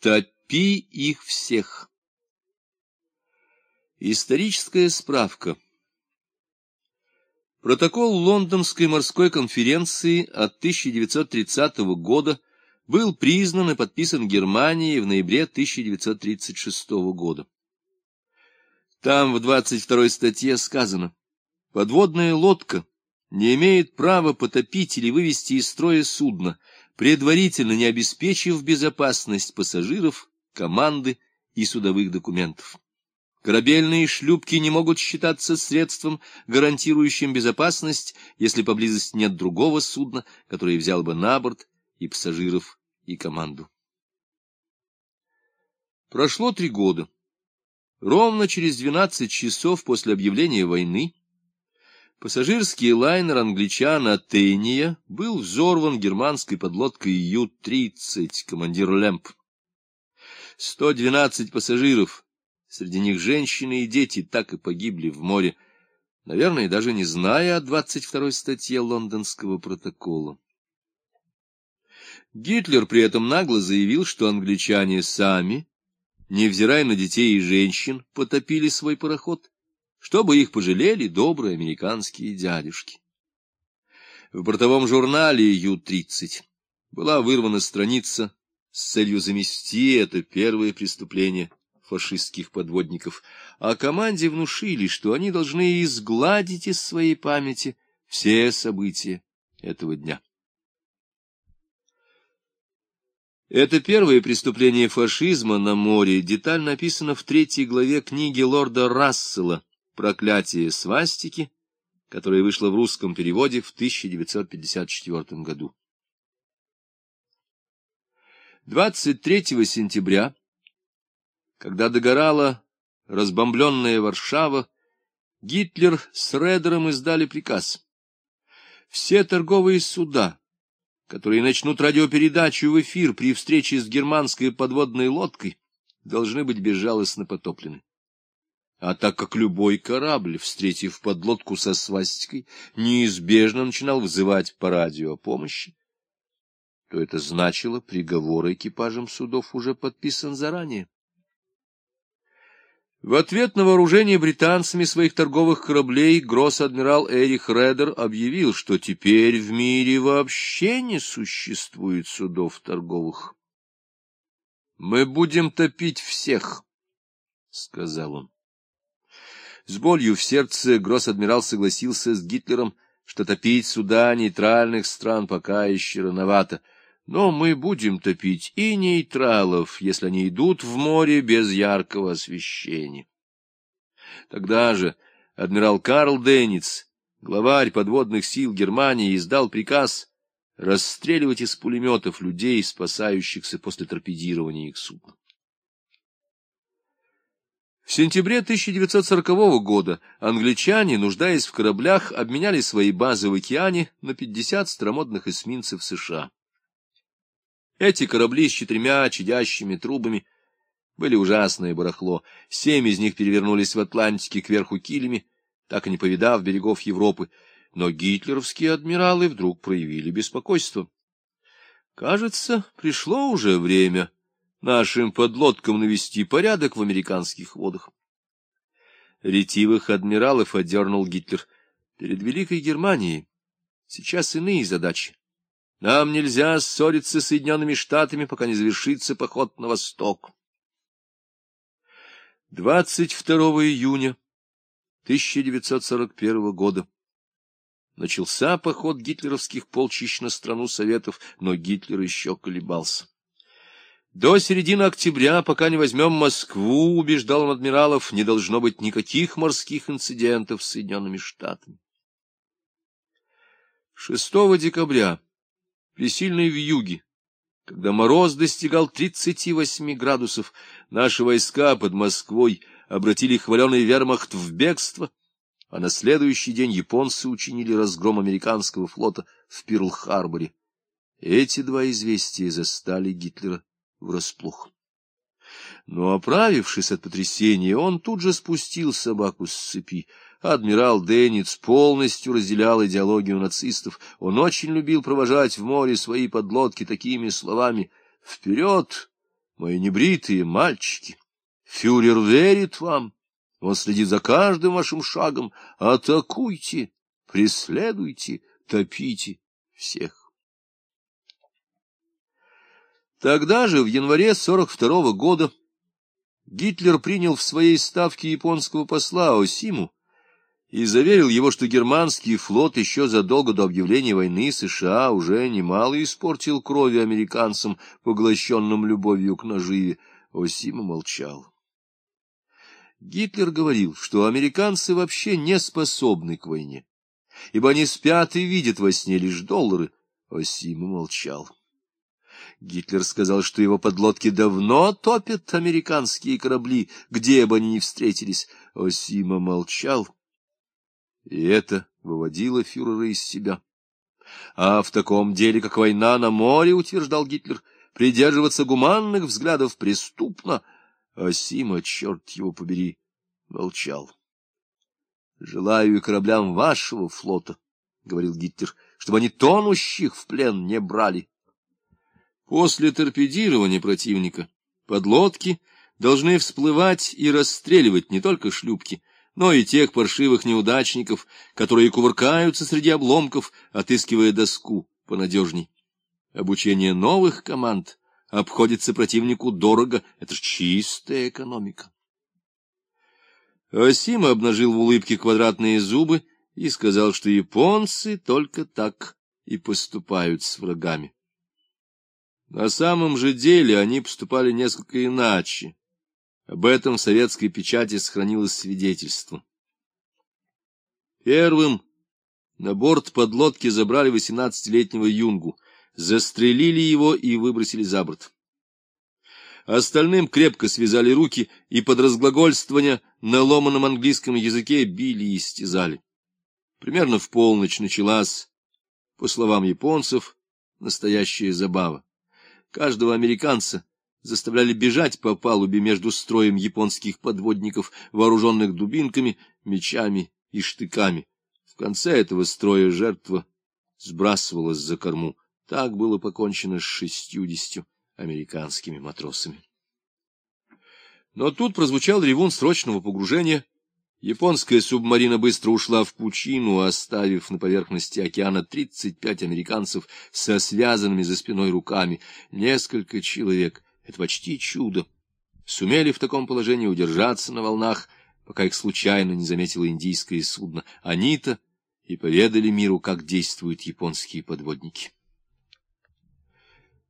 Топи их всех. Историческая справка. Протокол Лондонской морской конференции от 1930 года был признан и подписан Германией в ноябре 1936 года. Там в 22 статье сказано, подводная лодка не имеет права потопить или вывести из строя судно, предварительно не обеспечив безопасность пассажиров, команды и судовых документов. Корабельные шлюпки не могут считаться средством, гарантирующим безопасность, если поблизости нет другого судна, которое взял бы на борт и пассажиров, и команду. Прошло три года. Ровно через 12 часов после объявления войны пассажирский лайнер англичан Атения был взорван германской подлодкой Ю-30, командир Лэмп. 112 пассажиров Среди них женщины и дети так и погибли в море, наверное, даже не зная о 22-й статье лондонского протокола. Гитлер при этом нагло заявил, что англичане сами, невзирая на детей и женщин, потопили свой пароход, чтобы их пожалели добрые американские дядюшки. В бортовом журнале Ю-30 была вырвана страница с целью замести это первое преступление фашистских подводников, а команде внушили, что они должны изгладить из своей памяти все события этого дня. Это первое преступление фашизма на море детально описано в третьей главе книги лорда Рассела «Проклятие свастики», которая вышла в русском переводе в 1954 году. 23 сентября когда догорала разбомбленная Варшава, Гитлер с Редером издали приказ. Все торговые суда, которые начнут радиопередачу в эфир при встрече с германской подводной лодкой, должны быть безжалостно потоплены. А так как любой корабль, встретив подлодку со свастикой, неизбежно начинал вызывать по радио о помощи, то это значило, приговор экипажам судов уже подписан заранее. В ответ на вооружение британцами своих торговых кораблей гросс-адмирал Эрих Редер объявил, что теперь в мире вообще не существует судов торговых. «Мы будем топить всех», — сказал он. С болью в сердце гросс-адмирал согласился с Гитлером, что топить суда нейтральных стран пока еще рановато — но мы будем топить и нейтралов, если они идут в море без яркого освещения. Тогда же адмирал Карл Денниц, главарь подводных сил Германии, издал приказ расстреливать из пулеметов людей, спасающихся после торпедирования их судна. В сентябре 1940 года англичане, нуждаясь в кораблях, обменяли свои базы в океане на 50 старомодных эсминцев США. Эти корабли с четырьмя чадящими трубами были ужасное барахло. Семь из них перевернулись в Атлантике кверху килями, так и не повидав берегов Европы. Но гитлеровские адмиралы вдруг проявили беспокойство. Кажется, пришло уже время нашим подлодкам навести порядок в американских водах. Ретивых адмиралов отдернул Гитлер. Перед Великой Германией сейчас иные задачи. Нам нельзя ссориться с Соединенными Штатами, пока не завершится поход на восток. 22 июня 1941 года начался поход гитлеровских полчищ на страну Советов, но Гитлер еще колебался. До середины октября, пока не возьмем Москву, убеждал он адмиралов, не должно быть никаких морских инцидентов с Соединенными Штатами. 6 декабря при сильной вьюге, когда мороз достигал 38 градусов, наши войска под Москвой обратили хваленый вермахт в бегство, а на следующий день японцы учинили разгром американского флота в Перл-Харборе. Эти два известия застали Гитлера врасплох. Но, оправившись от потрясения, он тут же спустил собаку с цепи. Адмирал Денниц полностью разделял идеологию нацистов. Он очень любил провожать в море свои подлодки такими словами «Вперед! мои небритые мальчики, фюрер верит вам, он следит за каждым вашим шагом. Атакуйте, преследуйте, топите всех. Тогда же, в январе 42 -го года, Гитлер принял в своей ставке японского посла Осиму и заверил его, что германский флот еще задолго до объявления войны США уже немало испортил крови американцам, поглощенным любовью к наживе. Осима молчал. Гитлер говорил, что американцы вообще не способны к войне, ибо они спят и видят во сне лишь доллары. Осима молчал. Гитлер сказал, что его подлодки давно топят американские корабли, где бы они ни встретились. Осима молчал, и это выводило фюрера из себя. А в таком деле, как война на море, утверждал Гитлер, придерживаться гуманных взглядов преступно — а Сима, черт его побери, молчал. — Желаю и кораблям вашего флота, — говорил Гитлер, — чтобы они тонущих в плен не брали. После торпедирования противника подлодки должны всплывать и расстреливать не только шлюпки, но и тех паршивых неудачников, которые кувыркаются среди обломков, отыскивая доску понадежней. Обучение новых команд обходится противнику дорого. Это ж чистая экономика. Асима обнажил в улыбке квадратные зубы и сказал, что японцы только так и поступают с врагами. На самом же деле они поступали несколько иначе. Об этом в советской печати сохранилось свидетельство. Первым на борт подлодки забрали восемнадцатилетнего юнгу — застрелили его и выбросили за борт. Остальным крепко связали руки и под разглагольствование на ломаном английском языке били и истязали. Примерно в полночь началась, по словам японцев, настоящая забава. Каждого американца заставляли бежать по палубе между строем японских подводников, вооруженных дубинками, мечами и штыками. В конце этого строя жертва сбрасывалась за корму. Так было покончено с шестьюдесятью американскими матросами. Но тут прозвучал ревун срочного погружения. Японская субмарина быстро ушла в пучину, оставив на поверхности океана 35 американцев со связанными за спиной руками. Несколько человек, это почти чудо, сумели в таком положении удержаться на волнах, пока их случайно не заметило индийское судно. Они-то и поведали миру, как действуют японские подводники.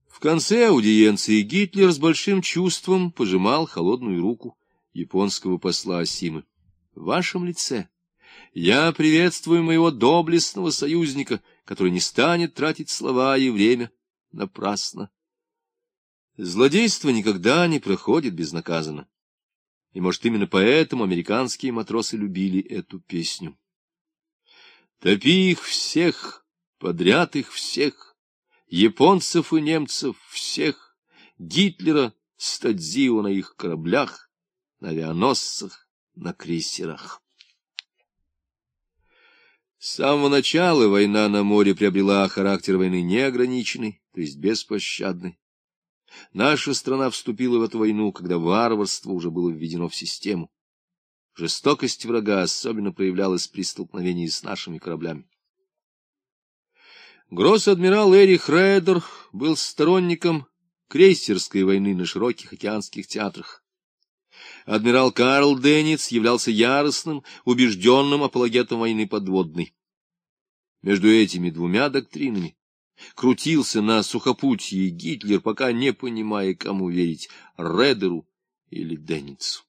В конце аудиенции Гитлер с большим чувством пожимал холодную руку японского посла Асимы. — В вашем лице я приветствую моего доблестного союзника, который не станет тратить слова и время напрасно. Злодейство никогда не проходит безнаказанно. И, может, именно поэтому американские матросы любили эту песню. «Топи их всех, подряд их всех, японцев и немцев, всех, Гитлера, Стадзио на их кораблях, на авианосцах, на крейсерах. С самого начала война на море приобрела характер войны неограниченный, то есть беспощадный. Наша страна вступила в эту войну, когда варварство уже было введено в систему. Жестокость врага особенно проявлялась при столкновении с нашими кораблями. Гросс-адмирал Эрих Рейдер был сторонником крейсерской войны на широких океанских театрах. Адмирал Карл Денниц являлся яростным, убежденным апологетом войны подводной. Между этими двумя доктринами крутился на сухопутье Гитлер, пока не понимая, кому верить — Редеру или Денницу.